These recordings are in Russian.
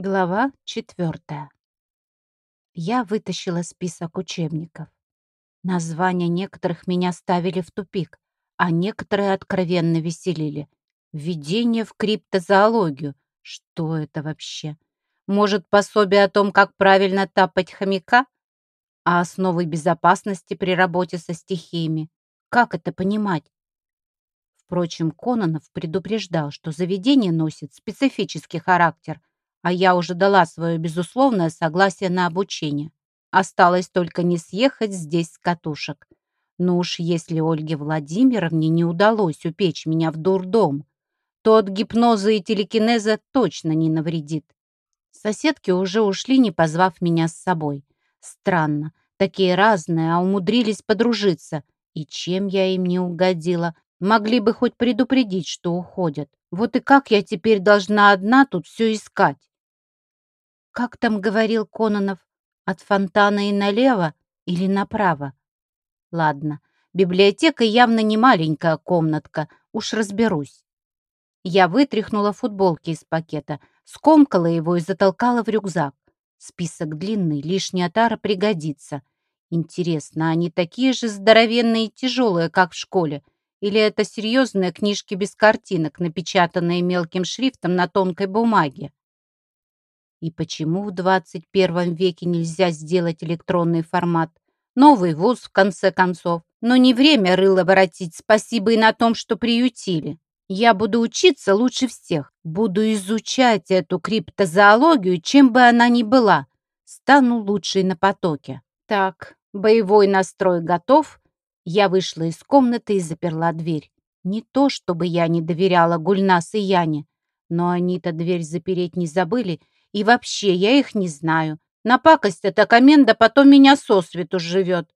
Глава четвертая. Я вытащила список учебников. Названия некоторых меня ставили в тупик, а некоторые откровенно веселили. Введение в криптозоологию. Что это вообще? Может, пособие о том, как правильно тапать хомяка? А основы безопасности при работе со стихиями? Как это понимать? Впрочем, Кононов предупреждал, что заведение носит специфический характер, а я уже дала свое безусловное согласие на обучение. Осталось только не съехать здесь с катушек. Но уж если Ольге Владимировне не удалось упечь меня в дурдом, то от гипноза и телекинеза точно не навредит. Соседки уже ушли, не позвав меня с собой. Странно, такие разные, а умудрились подружиться. И чем я им не угодила? Могли бы хоть предупредить, что уходят. Вот и как я теперь должна одна тут все искать? Как там говорил Кононов, от фонтана и налево или направо? Ладно, библиотека явно не маленькая комнатка, уж разберусь. Я вытряхнула футболки из пакета, скомкала его и затолкала в рюкзак. Список длинный, лишняя тара пригодится. Интересно, они такие же здоровенные и тяжелые, как в школе? Или это серьезные книжки без картинок, напечатанные мелким шрифтом на тонкой бумаге? И почему в 21 веке нельзя сделать электронный формат? Новый вуз, в конце концов. Но не время рыло воротить, спасибо и на том, что приютили. Я буду учиться лучше всех. Буду изучать эту криптозоологию, чем бы она ни была. Стану лучшей на потоке. Так, боевой настрой готов. Я вышла из комнаты и заперла дверь. Не то, чтобы я не доверяла Гульнас и Яне, но они-то дверь запереть не забыли, и вообще, я их не знаю. На пакость эта коменда потом меня сосвету живет.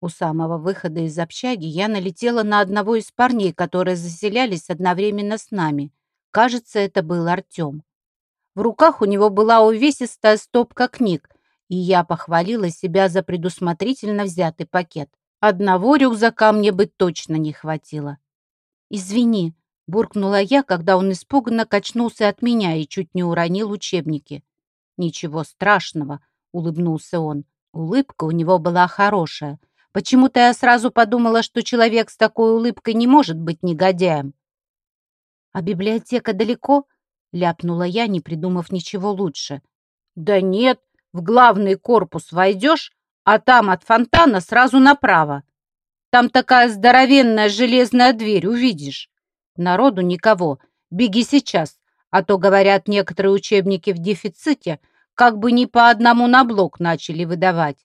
У самого выхода из общаги я налетела на одного из парней, которые заселялись одновременно с нами. Кажется, это был Артем. В руках у него была увесистая стопка книг, и я похвалила себя за предусмотрительно взятый пакет. Одного рюкзака мне бы точно не хватило. «Извини», буркнула я, когда он испуганно качнулся от меня и чуть не уронил учебники. «Ничего страшного», — улыбнулся он. Улыбка у него была хорошая. Почему-то я сразу подумала, что человек с такой улыбкой не может быть негодяем. «А библиотека далеко?» — ляпнула я, не придумав ничего лучше. «Да нет, в главный корпус войдешь, а там от фонтана сразу направо. Там такая здоровенная железная дверь, увидишь. Народу никого. Беги сейчас, а то, говорят, некоторые учебники в дефиците как бы не по одному на блок начали выдавать.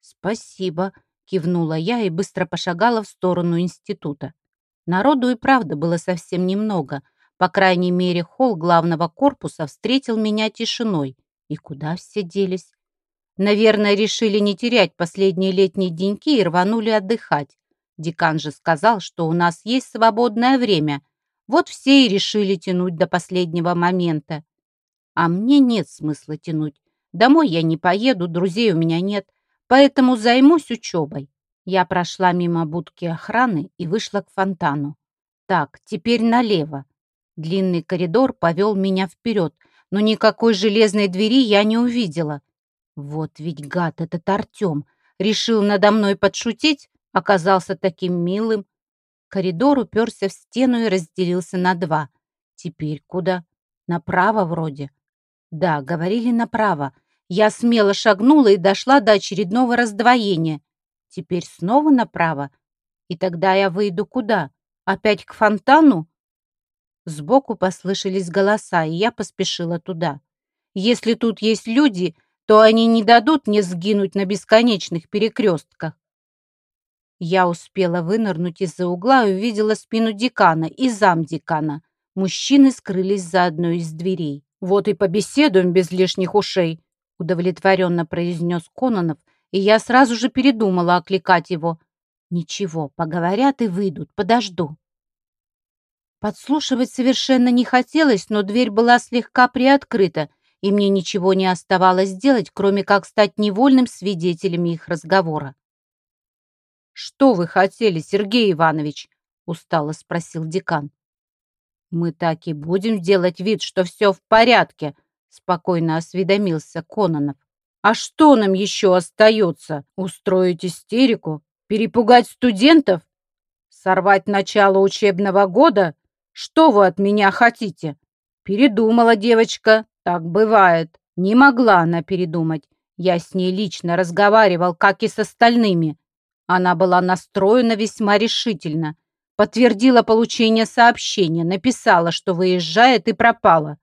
«Спасибо», — кивнула я и быстро пошагала в сторону института. Народу и правда было совсем немного. По крайней мере, холл главного корпуса встретил меня тишиной. И куда все делись? Наверное, решили не терять последние летние деньки и рванули отдыхать. Декан же сказал, что у нас есть свободное время. Вот все и решили тянуть до последнего момента. А мне нет смысла тянуть. Домой я не поеду, друзей у меня нет, поэтому займусь учебой. Я прошла мимо будки охраны и вышла к фонтану. Так, теперь налево. Длинный коридор повел меня вперед, но никакой железной двери я не увидела. Вот ведь гад этот Артем. Решил надо мной подшутить? Оказался таким милым. Коридор уперся в стену и разделился на два. Теперь куда? Направо вроде. Да, говорили направо. Я смело шагнула и дошла до очередного раздвоения. Теперь снова направо. И тогда я выйду куда? Опять к фонтану? Сбоку послышались голоса, и я поспешила туда. Если тут есть люди, то они не дадут мне сгинуть на бесконечных перекрестках. Я успела вынырнуть из-за угла и увидела спину декана и замдекана. Мужчины скрылись за одной из дверей. «Вот и побеседуем без лишних ушей», — удовлетворенно произнес Кононов, и я сразу же передумала окликать его. «Ничего, поговорят и выйдут, подожду». Подслушивать совершенно не хотелось, но дверь была слегка приоткрыта, и мне ничего не оставалось делать, кроме как стать невольным свидетелем их разговора. «Что вы хотели, Сергей Иванович?» — устало спросил декан. «Мы так и будем делать вид, что все в порядке», спокойно осведомился Кононов. А что нам еще остается? Устроить истерику? Перепугать студентов? Сорвать начало учебного года? Что вы от меня хотите? Передумала девочка, так бывает. Не могла она передумать. Я с ней лично разговаривал, как и с остальными. Она была настроена весьма решительно. Подтвердила получение сообщения, написала, что выезжает и пропала.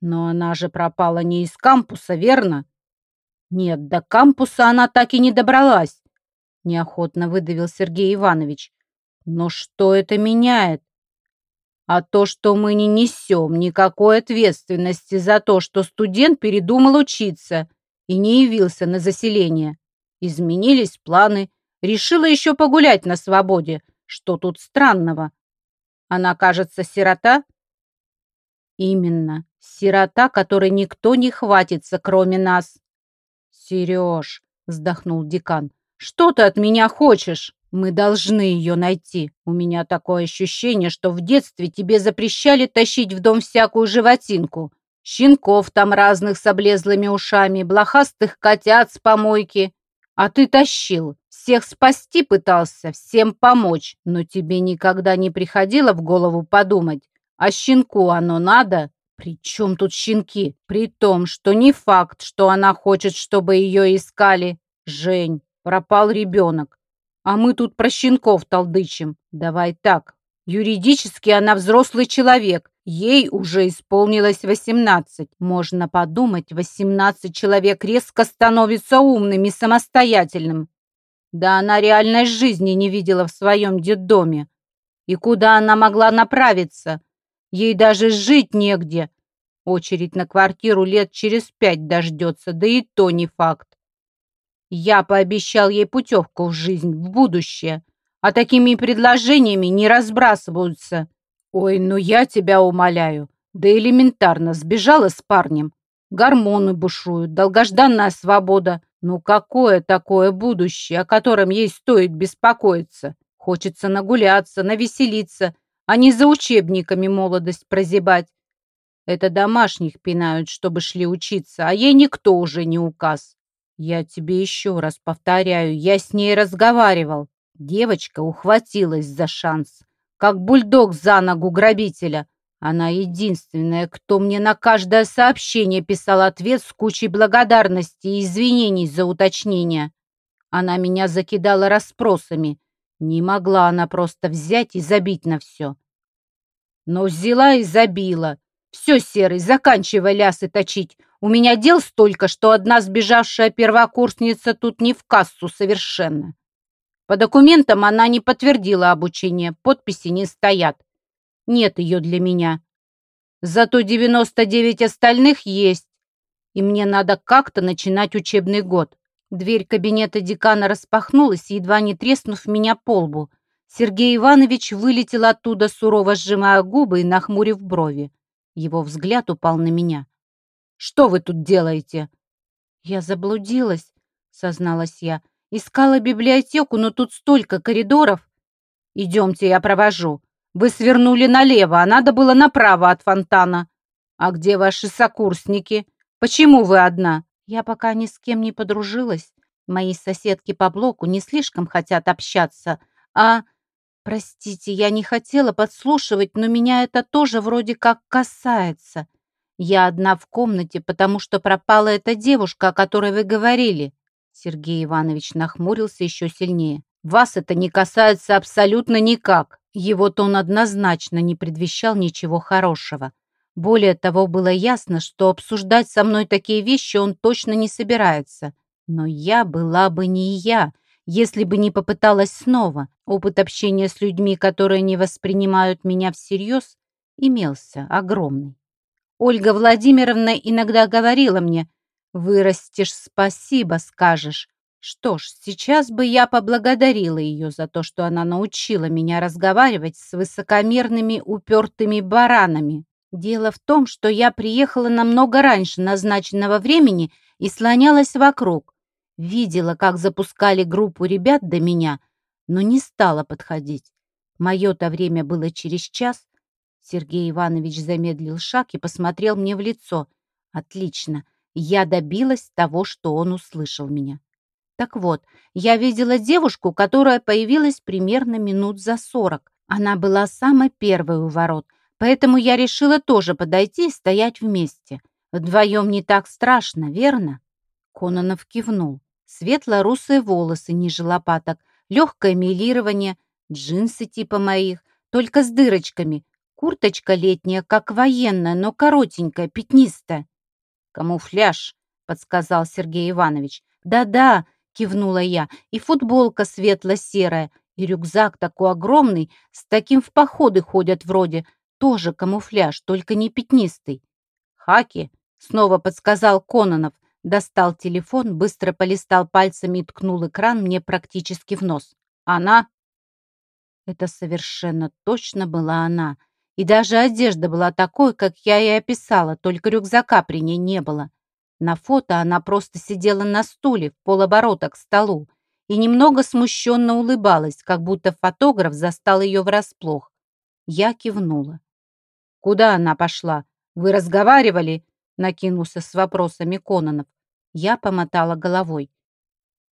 Но она же пропала не из кампуса, верно? Нет, до кампуса она так и не добралась, неохотно выдавил Сергей Иванович. Но что это меняет? А то, что мы не несем никакой ответственности за то, что студент передумал учиться и не явился на заселение. Изменились планы, решила еще погулять на свободе. Что тут странного? Она, кажется, сирота? Именно, сирота, которой никто не хватится, кроме нас. Сереж, вздохнул декан, что ты от меня хочешь? Мы должны ее найти. У меня такое ощущение, что в детстве тебе запрещали тащить в дом всякую животинку. Щенков там разных с облезлыми ушами, блохастых котят с помойки. А ты тащил. Всех спасти пытался, всем помочь. Но тебе никогда не приходило в голову подумать, а щенку оно надо? При чем тут щенки? При том, что не факт, что она хочет, чтобы ее искали. Жень, пропал ребенок. А мы тут про щенков толдычим. Давай так. Юридически она взрослый человек. Ей уже исполнилось 18. Можно подумать, 18 человек резко становится умным и самостоятельным. Да она реальной жизни не видела в своем детдоме. И куда она могла направиться? Ей даже жить негде. Очередь на квартиру лет через пять дождется, да и то не факт. Я пообещал ей путевку в жизнь, в будущее, а такими предложениями не разбрасываются. Ой, ну я тебя умоляю. Да элементарно, сбежала с парнем. Гормоны бушуют, долгожданная свобода. Ну какое такое будущее, о котором ей стоит беспокоиться? Хочется нагуляться, навеселиться, а не за учебниками молодость прозябать. Это домашних пинают, чтобы шли учиться, а ей никто уже не указ. Я тебе еще раз повторяю, я с ней разговаривал. Девочка ухватилась за шанс, как бульдог за ногу грабителя. Она единственная, кто мне на каждое сообщение писал ответ с кучей благодарности и извинений за уточнение. Она меня закидала расспросами. Не могла она просто взять и забить на все. Но взяла и забила. Все, Серый, заканчивай лясы точить. У меня дел столько, что одна сбежавшая первокурсница тут не в кассу совершенно. По документам она не подтвердила обучение, подписи не стоят. Нет ее для меня. Зато 99 остальных есть, и мне надо как-то начинать учебный год. Дверь кабинета декана распахнулась, едва не треснув меня по лбу. Сергей Иванович вылетел оттуда, сурово сжимая губы и нахмурив брови. Его взгляд упал на меня. «Что вы тут делаете?» «Я заблудилась», — созналась я. «Искала библиотеку, но тут столько коридоров». «Идемте, я провожу. Вы свернули налево, а надо было направо от фонтана. А где ваши сокурсники? Почему вы одна?» Я пока ни с кем не подружилась. Мои соседки по блоку не слишком хотят общаться. А... Простите, я не хотела подслушивать, но меня это тоже вроде как касается. Я одна в комнате, потому что пропала эта девушка, о которой вы говорили. Сергей Иванович нахмурился еще сильнее. Вас это не касается абсолютно никак. Его тон однозначно не предвещал ничего хорошего. Более того, было ясно, что обсуждать со мной такие вещи он точно не собирается. Но я была бы не я, если бы не попыталась снова. Опыт общения с людьми, которые не воспринимают меня всерьез, имелся огромный. Ольга Владимировна иногда говорила мне, «Вырастешь, спасибо скажешь». Что ж, сейчас бы я поблагодарила ее за то, что она научила меня разговаривать с высокомерными упертыми баранами. Дело в том, что я приехала намного раньше назначенного времени и слонялась вокруг. Видела, как запускали группу ребят до меня, но не стала подходить. Мое-то время было через час. Сергей Иванович замедлил шаг и посмотрел мне в лицо. Отлично. Я добилась того, что он услышал меня. Так вот, я видела девушку, которая появилась примерно минут за сорок. Она была самой первой у ворот, поэтому я решила тоже подойти и стоять вместе. Вдвоем не так страшно, верно? Кононов кивнул. Светло-русые волосы ниже лопаток, легкое милирование, джинсы типа моих, только с дырочками, курточка летняя, как военная, но коротенькая, пятнистая. «Камуфляж», — подсказал Сергей Иванович. «Да-да», — кивнула я, — «и футболка светло-серая, и рюкзак такой огромный, с таким в походы ходят вроде, тоже камуфляж, только не пятнистый». «Хаки», — снова подсказал Кононов, достал телефон, быстро полистал пальцами и ткнул экран мне практически в нос. «Она?» Это совершенно точно была она. И даже одежда была такой, как я и описала, только рюкзака при ней не было. На фото она просто сидела на стуле в полоборота к столу и немного смущенно улыбалась, как будто фотограф застал ее врасплох. Я кивнула. «Куда она пошла? Вы разговаривали?» накинулся с вопросами Кононов. Я помотала головой.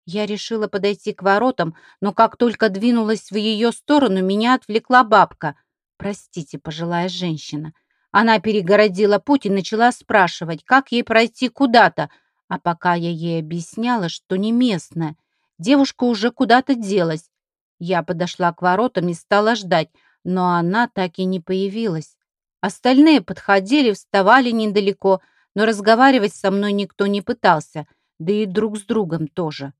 Я решила подойти к воротам, но как только двинулась в ее сторону, меня отвлекла бабка — Простите, пожилая женщина. Она перегородила путь и начала спрашивать, как ей пройти куда-то, а пока я ей объясняла, что не местная, девушка уже куда-то делась. Я подошла к воротам и стала ждать, но она так и не появилась. Остальные подходили, вставали недалеко, но разговаривать со мной никто не пытался, да и друг с другом тоже.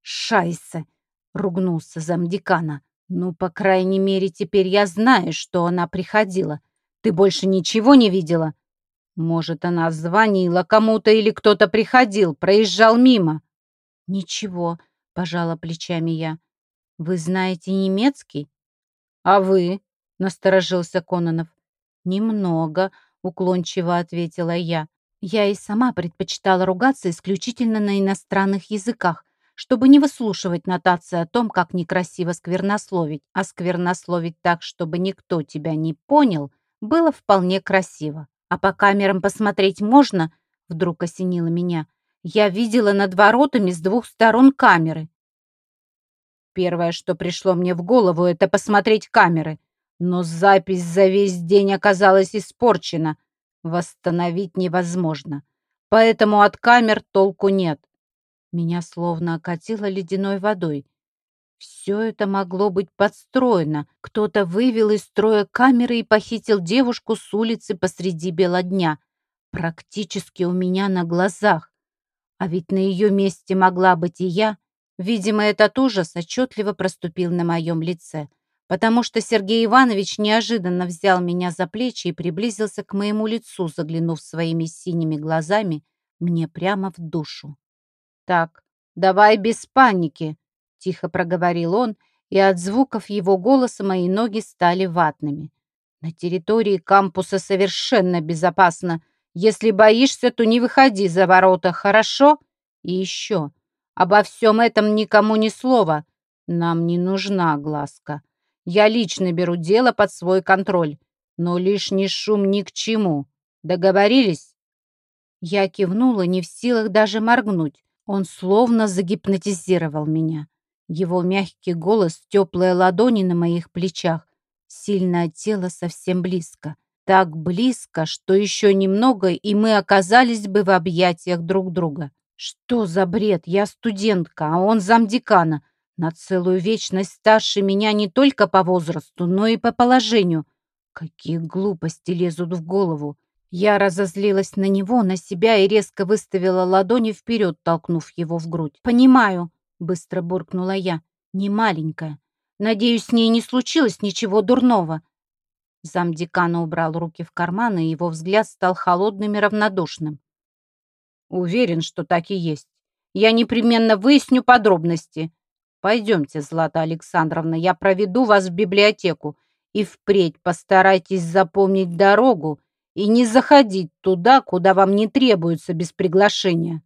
«Шайсе!» — ругнулся замдекана. «Ну, по крайней мере, теперь я знаю, что она приходила. Ты больше ничего не видела?» «Может, она звонила кому-то или кто-то приходил, проезжал мимо?» «Ничего», — пожала плечами я. «Вы знаете немецкий?» «А вы?» — насторожился Кононов. «Немного», — уклончиво ответила я. Я и сама предпочитала ругаться исключительно на иностранных языках, чтобы не выслушивать нотации о том, как некрасиво сквернословить, а сквернословить так, чтобы никто тебя не понял, было вполне красиво. А по камерам посмотреть можно, вдруг осенило меня. Я видела над воротами с двух сторон камеры. Первое, что пришло мне в голову, это посмотреть камеры. Но запись за весь день оказалась испорчена. Восстановить невозможно. Поэтому от камер толку нет. Меня словно окатило ледяной водой. Все это могло быть подстроено. Кто-то вывел из строя камеры и похитил девушку с улицы посреди бела дня. Практически у меня на глазах. А ведь на ее месте могла быть и я. Видимо, этот ужас отчетливо проступил на моем лице, потому что Сергей Иванович неожиданно взял меня за плечи и приблизился к моему лицу, заглянув своими синими глазами мне прямо в душу. «Так, давай без паники», — тихо проговорил он, и от звуков его голоса мои ноги стали ватными. «На территории кампуса совершенно безопасно. Если боишься, то не выходи за ворота, хорошо? И еще, обо всем этом никому ни слова. Нам не нужна глазка. Я лично беру дело под свой контроль, но лишний шум ни к чему. Договорились?» Я кивнула, не в силах даже моргнуть. Он словно загипнотизировал меня. Его мягкий голос, теплые ладони на моих плечах, сильное тело совсем близко. Так близко, что еще немного, и мы оказались бы в объятиях друг друга. Что за бред? Я студентка, а он замдекана. На целую вечность старше меня не только по возрасту, но и по положению. Какие глупости лезут в голову. Я разозлилась на него, на себя и резко выставила ладони вперед, толкнув его в грудь. «Понимаю», — быстро буркнула я, — «не маленькая. Надеюсь, с ней не случилось ничего дурного». Замдекана убрал руки в карманы, и его взгляд стал холодным и равнодушным. «Уверен, что так и есть. Я непременно выясню подробности. Пойдемте, Злата Александровна, я проведу вас в библиотеку, и впредь постарайтесь запомнить дорогу и не заходить туда, куда вам не требуется без приглашения.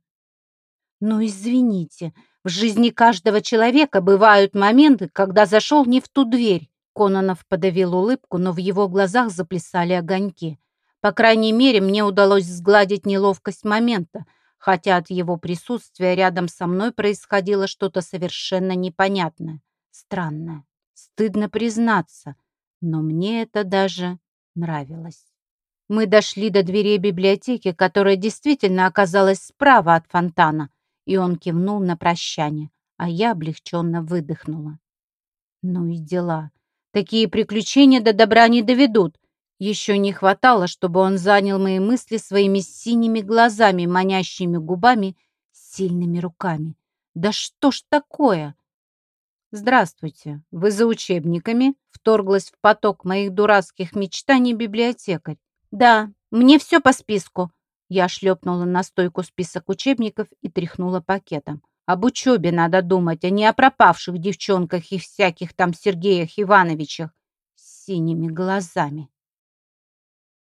Ну, извините, в жизни каждого человека бывают моменты, когда зашел не в ту дверь. Кононов подавил улыбку, но в его глазах заплясали огоньки. По крайней мере, мне удалось сгладить неловкость момента, хотя от его присутствия рядом со мной происходило что-то совершенно непонятное, странное. Стыдно признаться, но мне это даже нравилось. Мы дошли до дверей библиотеки, которая действительно оказалась справа от фонтана, и он кивнул на прощание, а я облегченно выдохнула. Ну и дела. Такие приключения до добра не доведут. Еще не хватало, чтобы он занял мои мысли своими синими глазами, манящими губами, сильными руками. Да что ж такое? «Здравствуйте. Вы за учебниками?» Вторглась в поток моих дурацких мечтаний библиотекарь. «Да, мне все по списку». Я шлепнула на стойку список учебников и тряхнула пакетом. Об учебе надо думать, а не о пропавших девчонках и всяких там Сергеях Ивановичах с синими глазами.